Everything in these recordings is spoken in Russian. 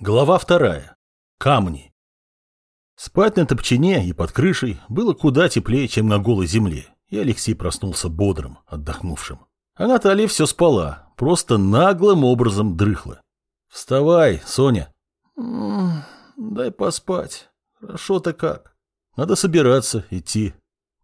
Глава вторая. Камни. Спать на топчине и под крышей было куда теплее, чем на голой земле, и Алексей проснулся бодрым, отдохнувшим. А Наталья все спала, просто наглым образом дрыхла. «Вставай, Соня!» «М -м, «Дай поспать. Хорошо-то как. Надо собираться, идти.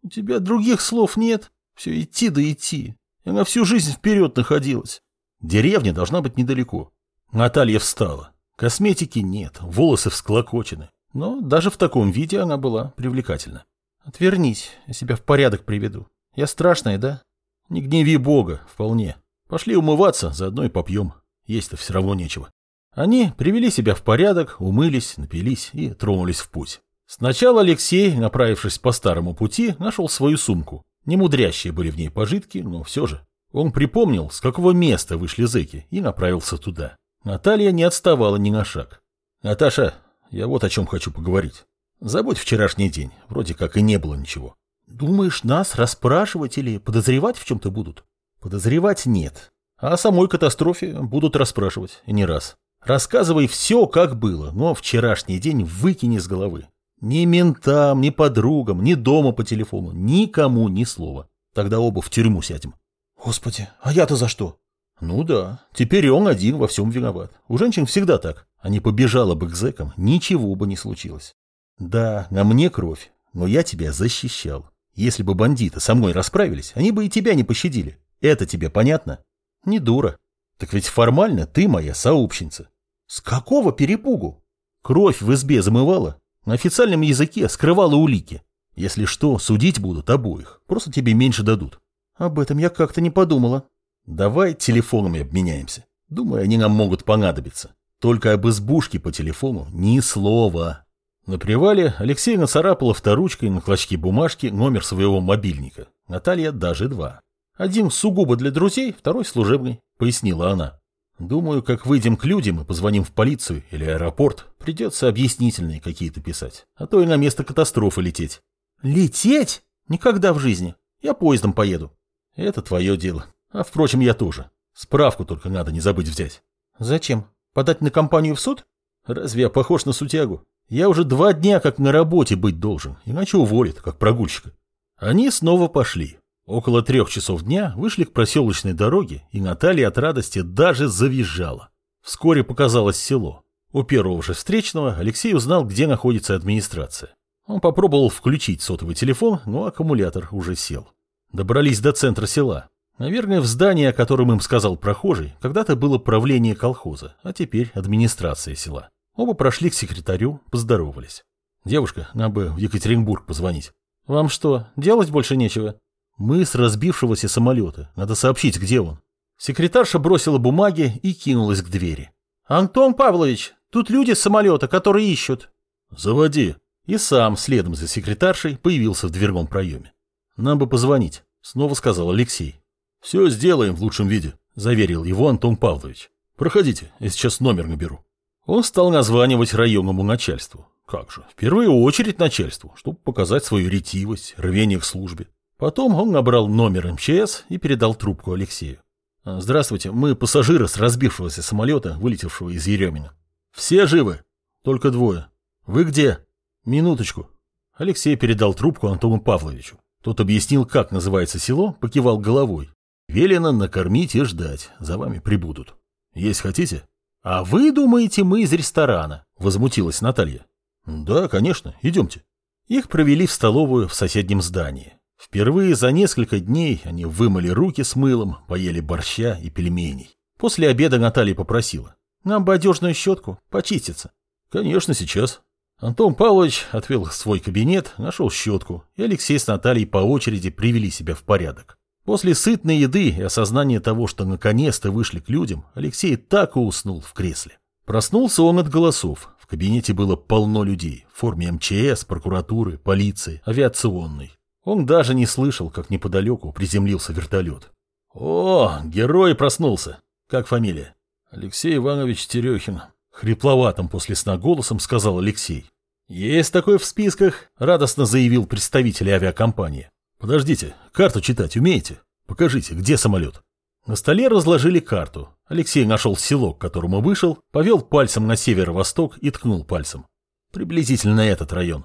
У тебя других слов нет. Все идти да идти. Я на всю жизнь вперед находилась. Деревня должна быть недалеко». Наталья встала. Косметики нет, волосы всклокочены. Но даже в таком виде она была привлекательна. Отвернись, я себя в порядок приведу. Я страшная, да? Не гневи Бога, вполне. Пошли умываться, заодно и попьем. Есть-то все равно нечего. Они привели себя в порядок, умылись, напились и тронулись в путь. Сначала Алексей, направившись по старому пути, нашел свою сумку. Немудрящие были в ней пожитки, но все же. Он припомнил, с какого места вышли зэки, и направился туда. Наталья не отставала ни на шаг. «Наташа, я вот о чем хочу поговорить. Забудь вчерашний день, вроде как и не было ничего». «Думаешь, нас расспрашивать или подозревать в чем-то будут?» «Подозревать нет. А о самой катастрофе будут расспрашивать, и не раз. Рассказывай все, как было, но вчерашний день выкини с головы. Ни ментам, ни подругам, ни дома по телефону, никому ни слова. Тогда оба в тюрьму сядем». «Господи, а я-то за что?» Ну да, теперь он один во всем виноват. У женщин всегда так. Не побежала бы к зэкам, ничего бы не случилось. Да, на мне кровь, но я тебя защищал. Если бы бандиты со мной расправились, они бы и тебя не пощадили. Это тебе понятно? Не дура. Так ведь формально ты моя сообщница. С какого перепугу? Кровь в избе замывала, на официальном языке скрывала улики. Если что, судить будут обоих, просто тебе меньше дадут. Об этом я как-то не подумала. Давай телефонами обменяемся. Думаю, они нам могут понадобиться. Только об избушке по телефону ни слова. На привале Алексей нацарапал авторучкой на клочке бумажки номер своего мобильника. Наталья даже два. Один сугубо для друзей, второй служебный, пояснила она. Думаю, как выйдем к людям и позвоним в полицию или аэропорт, придется объяснительные какие-то писать, а то и на место катастрофы лететь. Лететь? Никогда в жизни. Я поездом поеду. Это твое дело. А впрочем, я тоже. Справку только надо не забыть взять. Зачем? Подать на компанию в суд? Разве я похож на сутягу? Я уже два дня как на работе быть должен, иначе уволят, как прогульщика. Они снова пошли. Около трех часов дня вышли к проселочной дороге, и Наталья от радости даже завизжала. Вскоре показалось село. У первого же встречного Алексей узнал, где находится администрация. Он попробовал включить сотовый телефон, но аккумулятор уже сел. Добрались до центра села. Наверное, в здании, о котором им сказал прохожий, когда-то было правление колхоза, а теперь администрация села. Оба прошли к секретарю, поздоровались. «Девушка, нам бы в Екатеринбург позвонить». «Вам что, делать больше нечего?» «Мы с разбившегося самолета. Надо сообщить, где он». Секретарша бросила бумаги и кинулась к двери. «Антон Павлович, тут люди с самолета, которые ищут». «Заводи». И сам, следом за секретаршей, появился в дверном проеме. «Нам бы позвонить», — снова сказал Алексей. «Все сделаем в лучшем виде», – заверил его Антон Павлович. «Проходите, я сейчас номер наберу». Он стал названивать районному начальству. Как же, в первую очередь начальству, чтобы показать свою ретивость, рвение к службе. Потом он набрал номер МЧС и передал трубку Алексею. «А, «Здравствуйте, мы пассажиры с разбившегося самолета, вылетевшего из Еремина. Все живы? Только двое. Вы где? Минуточку». Алексей передал трубку Антону Павловичу. Тот объяснил, как называется село, покивал головой. Велено накормить и ждать, за вами прибудут. Есть хотите? А вы думаете, мы из ресторана? Возмутилась Наталья. Да, конечно, идемте. Их провели в столовую в соседнем здании. Впервые за несколько дней они вымыли руки с мылом, поели борща и пельменей. После обеда Наталья попросила. Нам бы одежную щетку, почиститься. Конечно, сейчас. Антон Павлович отвел свой кабинет, нашел щетку, и Алексей с Натальей по очереди привели себя в порядок. После сытной еды и осознания того, что наконец-то вышли к людям, Алексей так и уснул в кресле. Проснулся он от голосов. В кабинете было полно людей в форме МЧС, прокуратуры, полиции, авиационной. Он даже не слышал, как неподалеку приземлился вертолет. «О, герой проснулся! Как фамилия?» «Алексей Иванович Терехин», — хрипловатым после сна голосом сказал Алексей. «Есть такой в списках», — радостно заявил представитель авиакомпании. «Подождите, карту читать умеете? Покажите, где самолет?» На столе разложили карту. Алексей нашел село, к которому вышел, повел пальцем на северо-восток и ткнул пальцем. Приблизительно этот район.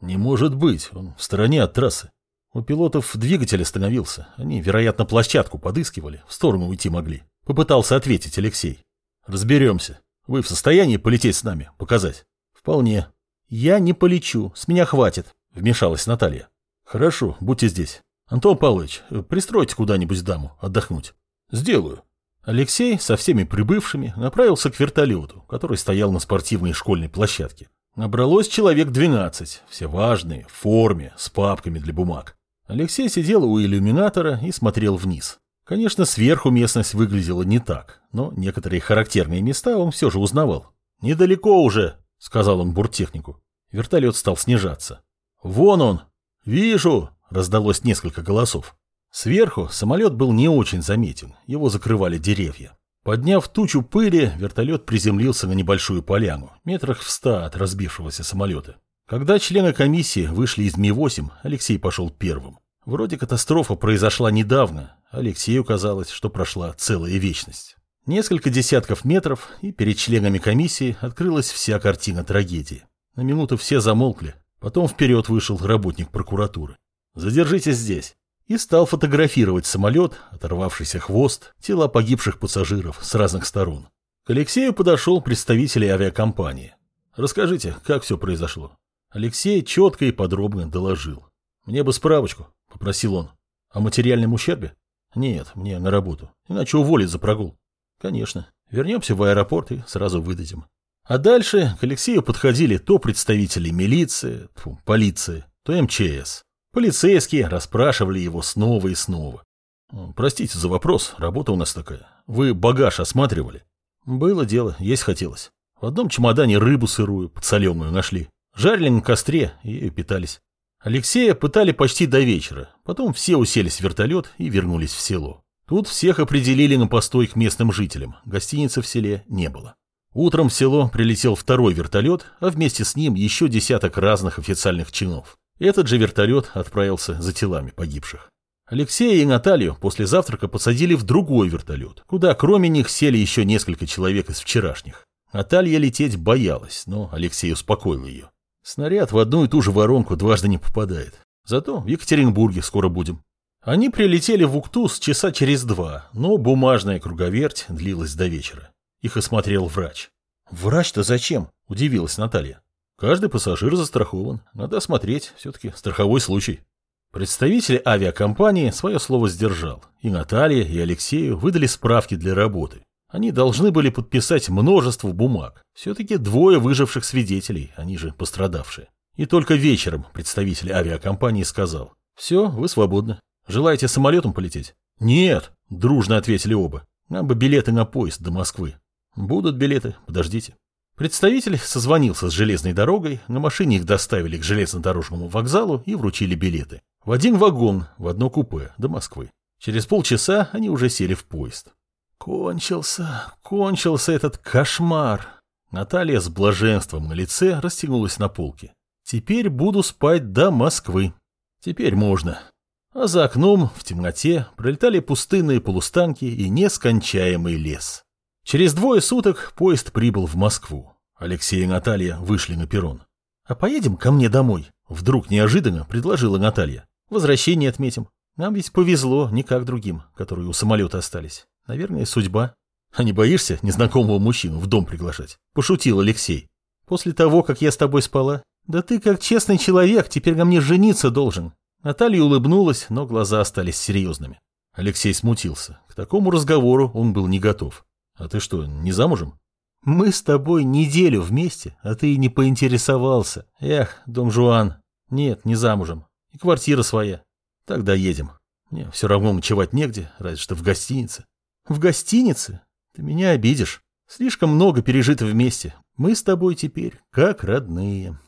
Не может быть, он в стороне от трассы. У пилотов двигатель остановился. Они, вероятно, площадку подыскивали, в сторону уйти могли. Попытался ответить Алексей. Разберемся. Вы в состоянии полететь с нами, показать? Вполне. Я не полечу, с меня хватит, вмешалась Наталья. Хорошо, будьте здесь. Антон Павлович, пристройте куда-нибудь даму, отдохнуть. Сделаю. Алексей со всеми прибывшими направился к вертолету, который стоял на спортивной школьной площадке. Набралось человек 12, все важные, в форме, с папками для бумаг. Алексей сидел у иллюминатора и смотрел вниз. Конечно, сверху местность выглядела не так, но некоторые характерные места он все же узнавал. «Недалеко уже», — сказал он буртехнику. Вертолет стал снижаться. «Вон он!» «Вижу!» — раздалось несколько голосов. Сверху самолет был не очень заметен, его закрывали деревья. Подняв тучу пыли, вертолет приземлился на небольшую поляну, метрах в ста от разбившегося самолета. Когда члены комиссии вышли из Ми-8, Алексей пошел первым. Вроде катастрофа произошла недавно, Алексею казалось, что прошла целая вечность. Несколько десятков метров, и перед членами комиссии открылась вся картина трагедии. На минуту все замолкли, потом вперед вышел работник прокуратуры. «Задержитесь здесь» и стал фотографировать самолет, оторвавшийся хвост, тела погибших пассажиров с разных сторон. К Алексею подошел представитель авиакомпании. «Расскажите, как все произошло?» Алексей четко и подробно доложил. «Мне бы справочку», — попросил он. «О материальном ущербе?» «Нет, мне на работу, иначе уволят за прогул». «Конечно. Вернемся в аэропорт и сразу выдадим». А дальше к Алексею подходили то представители милиции, фу, полиции, то МЧС. Полицейские расспрашивали его снова и снова. «Простите за вопрос, работа у нас такая. Вы багаж осматривали?» «Было дело, есть хотелось. В одном чемодане рыбу сырую, подсоленную нашли. Жарили на костре и питались. Алексея пытали почти до вечера, потом все уселись в вертолет и вернулись в село. Тут всех определили на постой к местным жителям, гостиницы в селе не было. Утром в село прилетел второй вертолет, а вместе с ним еще десяток разных официальных чинов. Этот же вертолет отправился за телами погибших. Алексея и Наталью после завтрака посадили в другой вертолет, куда кроме них сели еще несколько человек из вчерашних. Наталья лететь боялась, но Алексей успокоил ее. Снаряд в одну и ту же воронку дважды не попадает. Зато в Екатеринбурге скоро будем. Они прилетели в Уктус часа через два, но бумажная круговерть длилась до вечера. Их осмотрел врач. «Врач-то зачем?» – удивилась Наталья. Каждый пассажир застрахован. Надо осмотреть, все-таки страховой случай. Представитель авиакомпании свое слово сдержал. И Наталье, и Алексею выдали справки для работы. Они должны были подписать множество бумаг. Все-таки двое выживших свидетелей, они же пострадавшие. И только вечером представитель авиакомпании сказал. «Все, вы свободны. Желаете самолетом полететь?» «Нет», – дружно ответили оба. «Нам бы билеты на поезд до Москвы». «Будут билеты, подождите». Представитель созвонился с железной дорогой, на машине их доставили к железнодорожному вокзалу и вручили билеты. В один вагон, в одно купе, до Москвы. Через полчаса они уже сели в поезд. Кончился, кончился этот кошмар. Наталья с блаженством на лице растянулась на полке. Теперь буду спать до Москвы. Теперь можно. А за окном, в темноте, пролетали пустынные полустанки и нескончаемый лес. Через двое суток поезд прибыл в Москву. Алексей и Наталья вышли на перрон. «А поедем ко мне домой?» Вдруг неожиданно предложила Наталья. «Возвращение отметим. Нам ведь повезло, не как другим, которые у самолета остались. Наверное, судьба». «А не боишься незнакомого мужчину в дом приглашать?» Пошутил Алексей. «После того, как я с тобой спала? Да ты, как честный человек, теперь на мне жениться должен». Наталья улыбнулась, но глаза остались серьезными. Алексей смутился. К такому разговору он был не готов. А ты что, не замужем? Мы с тобой неделю вместе, а ты и не поинтересовался. Эх, Дон Жуан. Нет, не замужем. И квартира своя. Тогда едем. Мне все равно ночевать негде, разве что в гостинице. В гостинице? Ты меня обидишь. Слишком много пережито вместе. Мы с тобой теперь как родные.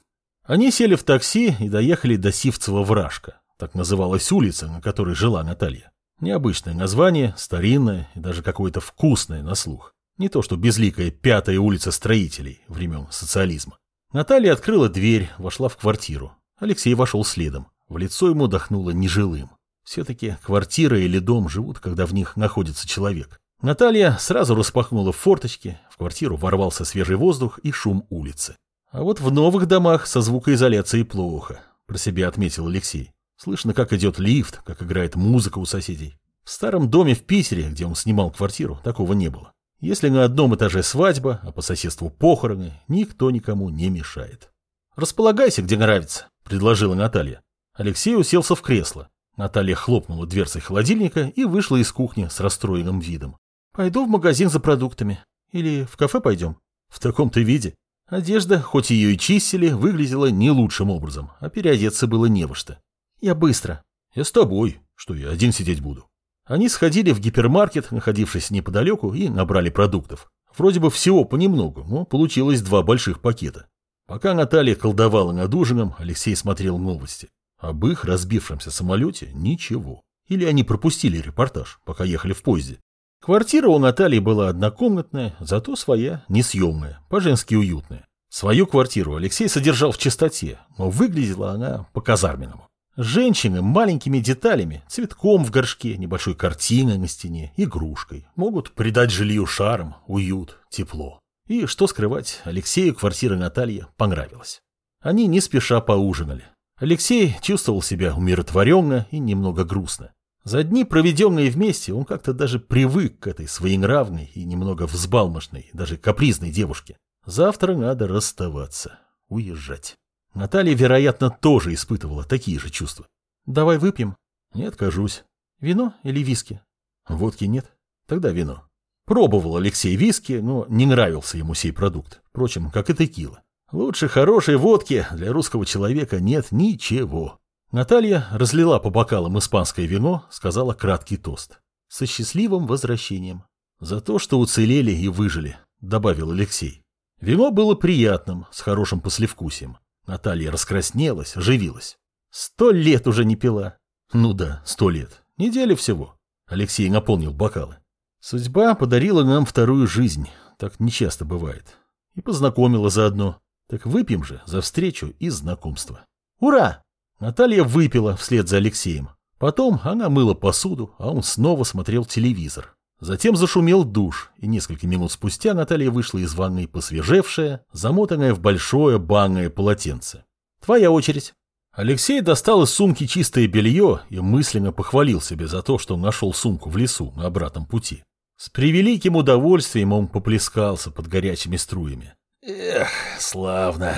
Они сели в такси и доехали до Сивцева-Вражка. Так называлась улица, на которой жила Наталья. Необычное название, старинное и даже какое-то вкусное на слух. Не то что безликая пятая улица строителей времен социализма. Наталья открыла дверь, вошла в квартиру. Алексей вошел следом. В лицо ему дохнуло нежилым. Все-таки квартира или дом живут, когда в них находится человек. Наталья сразу распахнула форточки, в квартиру ворвался свежий воздух и шум улицы. А вот в новых домах со звукоизоляцией плохо, про себя отметил Алексей. Слышно, как идет лифт, как играет музыка у соседей. В старом доме в Питере, где он снимал квартиру, такого не было. Если на одном этаже свадьба, а по соседству похороны, никто никому не мешает. «Располагайся, где нравится», — предложила Наталья. Алексей уселся в кресло. Наталья хлопнула дверцей холодильника и вышла из кухни с расстроенным видом. Пойду в магазин за продуктами. Или в кафе пойдем? В таком-то виде. Одежда, хоть ее и чистили, выглядела не лучшим образом, а переодеться было не во что. Я быстро. Я с тобой. Что я один сидеть буду? Они сходили в гипермаркет, находившийся неподалеку, и набрали продуктов. Вроде бы всего понемногу, но получилось два больших пакета. Пока Наталья колдовала над ужином, Алексей смотрел новости. Об их разбившемся самолете ничего. Или они пропустили репортаж, пока ехали в поезде. Квартира у Натальи была однокомнатная, зато своя, несъемная, по-женски уютная. Свою квартиру Алексей содержал в чистоте, но выглядела она по-казарменному. Женщины маленькими деталями, цветком в горшке, небольшой картиной на стене, игрушкой, могут придать жилью шарм, уют, тепло. И, что скрывать, Алексею квартира Натальи понравилась. Они не спеша поужинали. Алексей чувствовал себя умиротворенно и немного грустно. За дни, проведенные вместе, он как-то даже привык к этой своенравной и немного взбалмошной, даже капризной девушке. Завтра надо расставаться, уезжать. Наталья, вероятно, тоже испытывала такие же чувства. «Давай выпьем?» «Не откажусь». «Вино или виски?» «Водки нет. Тогда вино». Пробовал Алексей виски, но не нравился ему сей продукт. Впрочем, как и текила. Лучше хорошей водки для русского человека нет ничего. Наталья разлила по бокалам испанское вино, сказала краткий тост. Со счастливым возвращением. За то, что уцелели и выжили, добавил Алексей. Вино было приятным, с хорошим послевкусием. Наталья раскраснелась, оживилась. Сто лет уже не пила. Ну да, сто лет. Недели всего. Алексей наполнил бокалы. Судьба подарила нам вторую жизнь. Так нечасто бывает. И познакомила заодно. Так выпьем же за встречу и знакомство. Ура! Наталья выпила вслед за Алексеем. Потом она мыла посуду, а он снова смотрел телевизор. Затем зашумел душ, и несколько минут спустя Наталья вышла из ванной посвежевшая, замотанная в большое банное полотенце. «Твоя очередь». Алексей достал из сумки чистое белье и мысленно похвалил себе за то, что нашел сумку в лесу на обратном пути. С превеликим удовольствием он поплескался под горячими струями. «Эх, славно!»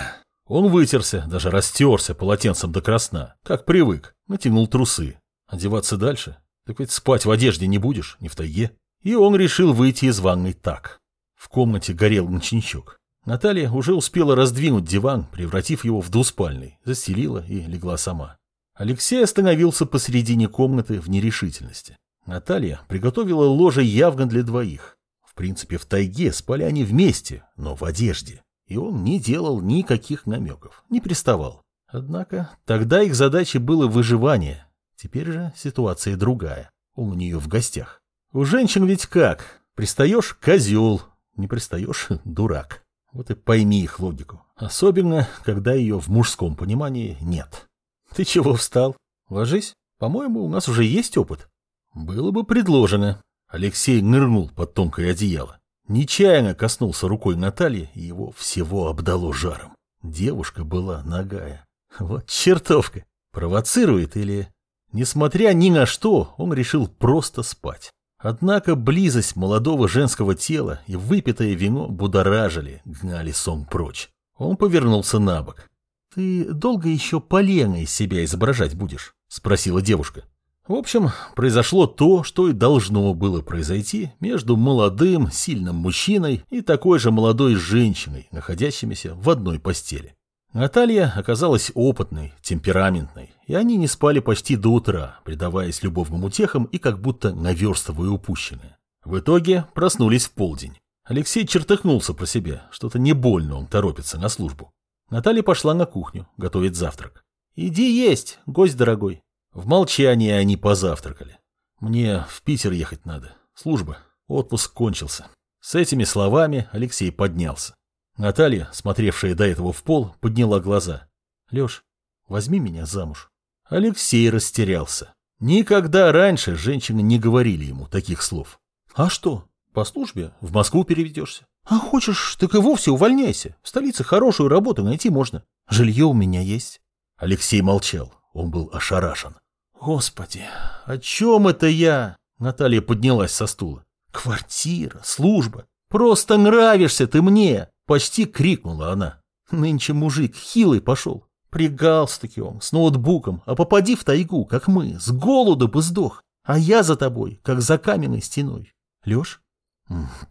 Он вытерся, даже растерся полотенцем до красна, как привык, натянул трусы. Одеваться дальше? Так ведь спать в одежде не будешь, не в тайге. И он решил выйти из ванной так. В комнате горел ночничок. Наталья уже успела раздвинуть диван, превратив его в двуспальный, застелила и легла сама. Алексей остановился посредине комнаты в нерешительности. Наталья приготовила ложе явно для двоих. В принципе, в тайге спали они вместе, но в одежде и он не делал никаких намеков, не приставал. Однако тогда их задачей было выживание. Теперь же ситуация другая. Он у нее в гостях. У женщин ведь как? Пристаешь – козел, не пристаешь – дурак. Вот и пойми их логику. Особенно, когда ее в мужском понимании нет. Ты чего встал? Ложись. По-моему, у нас уже есть опыт. Было бы предложено. Алексей нырнул под тонкое одеяло. Нечаянно коснулся рукой Натальи, и его всего обдало жаром. Девушка была нагая. Вот чертовка. Провоцирует или... Несмотря ни на что, он решил просто спать. Однако близость молодого женского тела и выпитое вино будоражили, гнали сон прочь. Он повернулся на бок. «Ты долго еще полено из себя изображать будешь?» – спросила девушка. В общем, произошло то, что и должно было произойти между молодым, сильным мужчиной и такой же молодой женщиной, находящимися в одной постели. Наталья оказалась опытной, темпераментной, и они не спали почти до утра, предаваясь любовным утехам и как будто наверстывая упущенное. В итоге проснулись в полдень. Алексей чертыхнулся про себя, что-то не больно он торопится на службу. Наталья пошла на кухню, готовить завтрак. «Иди есть, гость дорогой», в молчании они позавтракали. Мне в Питер ехать надо. Служба. Отпуск кончился. С этими словами Алексей поднялся. Наталья, смотревшая до этого в пол, подняла глаза. Леш, возьми меня замуж. Алексей растерялся. Никогда раньше женщины не говорили ему таких слов. А что? По службе в Москву переведешься. А хочешь, так и вовсе увольняйся. В столице хорошую работу найти можно. Жилье у меня есть. Алексей молчал. Он был ошарашен. Господи, о чем это я? Наталья поднялась со стула. Квартира, служба. Просто нравишься ты мне. Почти крикнула она. Нынче мужик хилый пошел. При галстуке он, с ноутбуком, а попади в тайгу, как мы, с голоду бы сдох. А я за тобой, как за каменной стеной. Леш?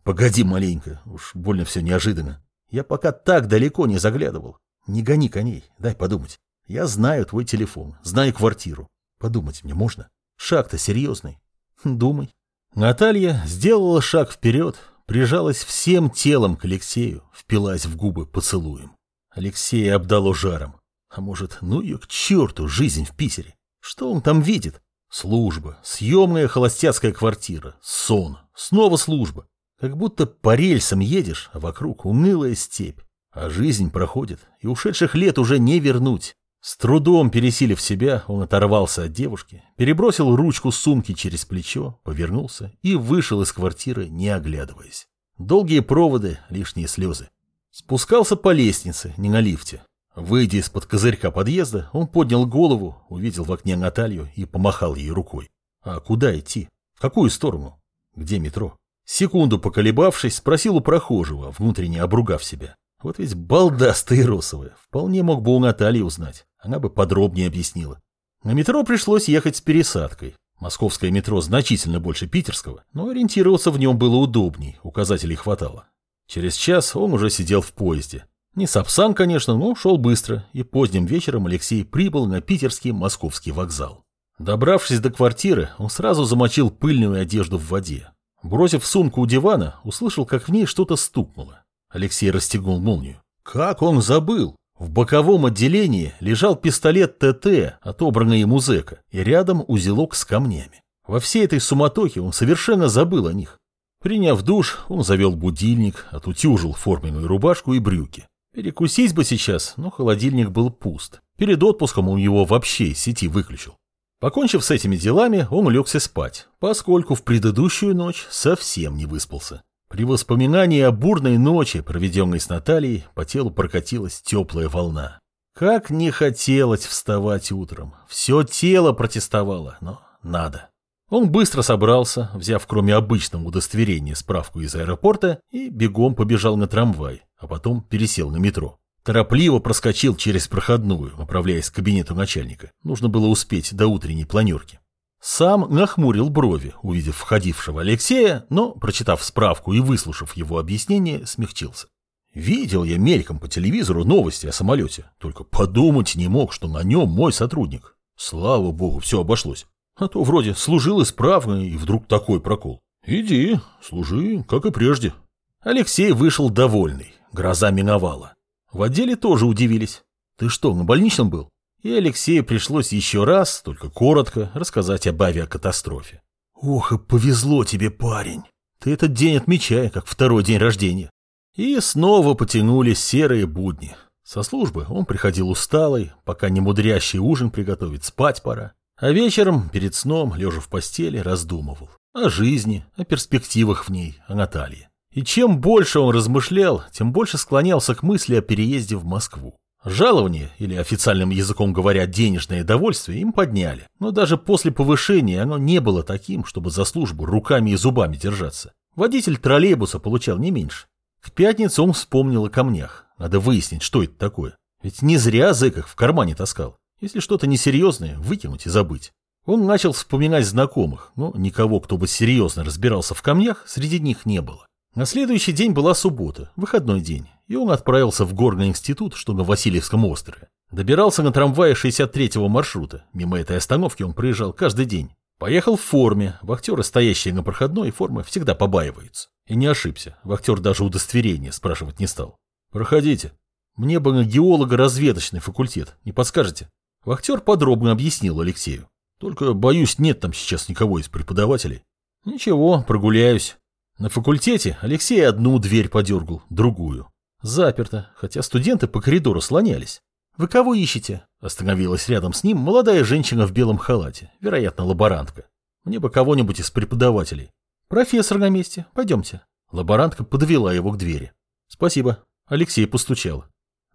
Погоди маленько, уж больно все неожиданно. Я пока так далеко не заглядывал. Не гони коней, дай подумать. Я знаю твой телефон, знаю квартиру. Подумать мне можно? Шаг-то серьезный. Думай. Наталья сделала шаг вперед, прижалась всем телом к Алексею, впилась в губы поцелуем. Алексея обдало жаром. А может, ну ее к черту, жизнь в Питере. Что он там видит? Служба, съемная холостяцкая квартира, сон, снова служба. Как будто по рельсам едешь, а вокруг унылая степь. А жизнь проходит, и ушедших лет уже не вернуть. С трудом пересилив себя, он оторвался от девушки, перебросил ручку сумки через плечо, повернулся и вышел из квартиры, не оглядываясь. Долгие проводы, лишние слезы. Спускался по лестнице, не на лифте. Выйдя из-под козырька подъезда, он поднял голову, увидел в окне Наталью и помахал ей рукой. А куда идти? В какую сторону? Где метро? Секунду поколебавшись, спросил у прохожего, внутренне обругав себя. Вот ведь балда стаиросовая. Вполне мог бы у Натальи узнать. Она бы подробнее объяснила. На метро пришлось ехать с пересадкой. Московское метро значительно больше питерского, но ориентироваться в нем было удобней, указателей хватало. Через час он уже сидел в поезде. Не Сапсан, конечно, но шел быстро, и поздним вечером Алексей прибыл на питерский московский вокзал. Добравшись до квартиры, он сразу замочил пыльную одежду в воде. Бросив сумку у дивана, услышал, как в ней что-то стукнуло. Алексей расстегнул молнию. Как он забыл? В боковом отделении лежал пистолет ТТ, отобранный ему зэка, и рядом узелок с камнями. Во всей этой суматохе он совершенно забыл о них. Приняв душ, он завел будильник, отутюжил форменную рубашку и брюки. Перекусить бы сейчас, но холодильник был пуст. Перед отпуском он его вообще из сети выключил. Покончив с этими делами, он улегся спать, поскольку в предыдущую ночь совсем не выспался. При воспоминании о бурной ночи, проведенной с Натальей, по телу прокатилась теплая волна. Как не хотелось вставать утром. Все тело протестовало, но надо. Он быстро собрался, взяв кроме обычного удостоверения справку из аэропорта, и бегом побежал на трамвай, а потом пересел на метро. Торопливо проскочил через проходную, направляясь к кабинету начальника. Нужно было успеть до утренней планерки. Сам нахмурил брови, увидев входившего Алексея, но, прочитав справку и выслушав его объяснение, смягчился. Видел я мельком по телевизору новости о самолете, только подумать не мог, что на нем мой сотрудник. Слава богу, все обошлось. А то вроде служил исправно, и вдруг такой прокол. Иди, служи, как и прежде. Алексей вышел довольный, гроза миновала. В отделе тоже удивились. Ты что, на больничном был? И Алексею пришлось еще раз, только коротко, рассказать об авиакатастрофе. «Ох, и повезло тебе, парень! Ты этот день отмечай, как второй день рождения». И снова потянулись серые будни. Со службы он приходил усталый, пока не мудрящий ужин приготовить, спать пора. А вечером, перед сном, лежа в постели, раздумывал. О жизни, о перспективах в ней, о Наталье. И чем больше он размышлял, тем больше склонялся к мысли о переезде в Москву. Жалование, или официальным языком говоря, денежное довольствие, им подняли. Но даже после повышения оно не было таким, чтобы за службу руками и зубами держаться. Водитель троллейбуса получал не меньше. К пятнице он вспомнил о камнях. Надо выяснить, что это такое. Ведь не зря зэк их в кармане таскал. Если что-то несерьезное, выкинуть и забыть. Он начал вспоминать знакомых, но никого, кто бы серьезно разбирался в камнях, среди них не было. На следующий день была суббота, выходной день, и он отправился в горный институт, что на Васильевском острове. Добирался на трамвае 63-го маршрута, мимо этой остановки он проезжал каждый день. Поехал в форме, вахтеры, стоящие на проходной формы, всегда побаиваются. И не ошибся, вахтер даже удостоверение спрашивать не стал. «Проходите. Мне бы на геолого-разведочный факультет, не подскажете?» Вахтер подробно объяснил Алексею. «Только, боюсь, нет там сейчас никого из преподавателей». «Ничего, прогуляюсь». На факультете Алексей одну дверь подергал, другую. Заперто, хотя студенты по коридору слонялись. «Вы кого ищете?» Остановилась рядом с ним молодая женщина в белом халате, вероятно, лаборантка. Мне бы кого-нибудь из преподавателей. Профессор на месте, пойдемте. Лаборантка подвела его к двери. Спасибо. Алексей постучал.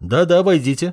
Да-да, войдите.